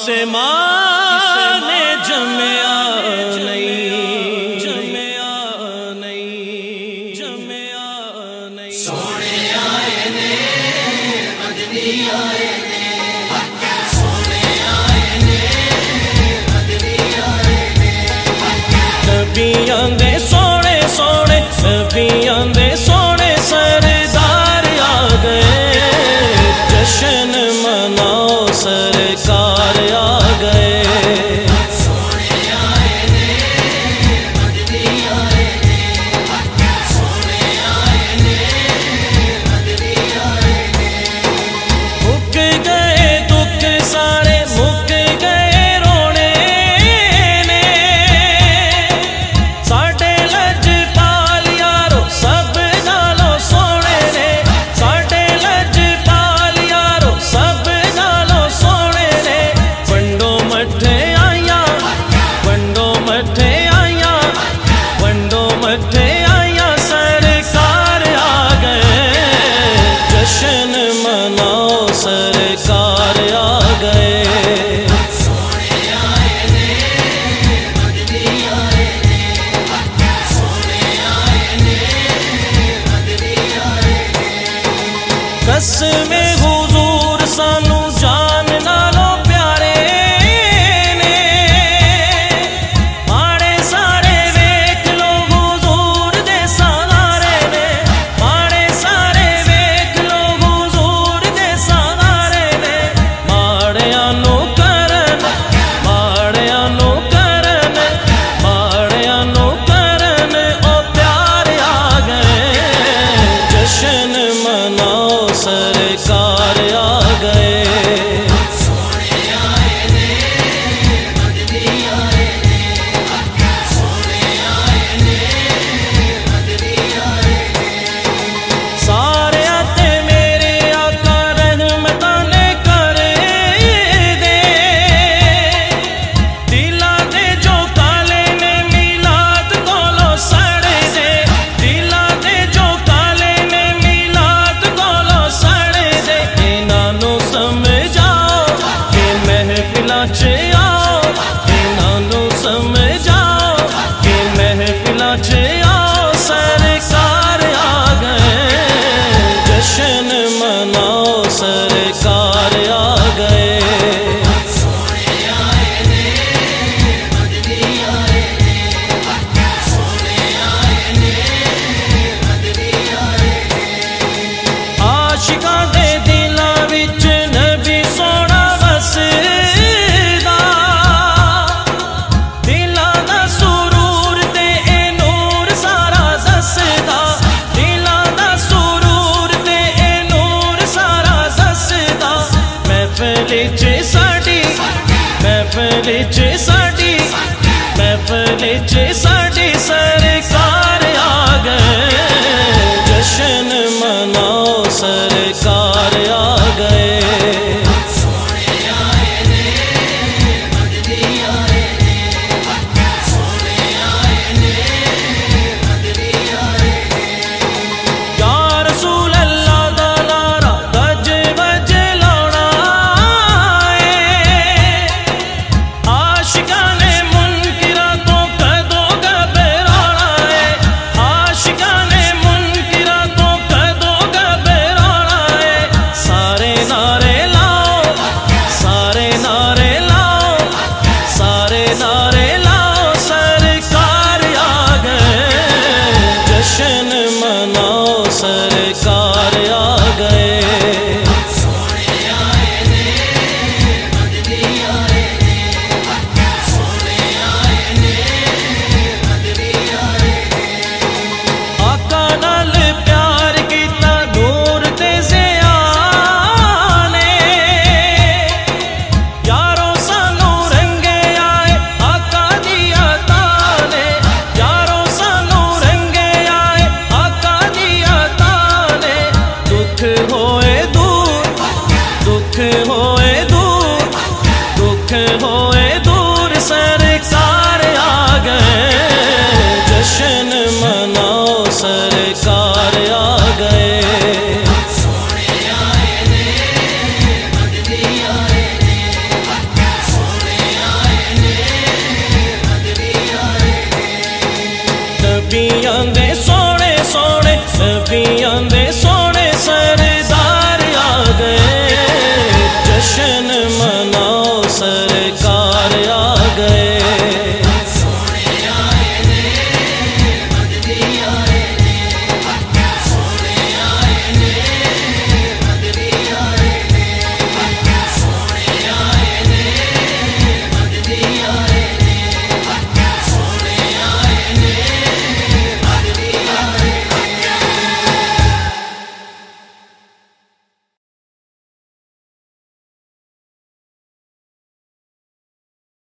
से माँ chase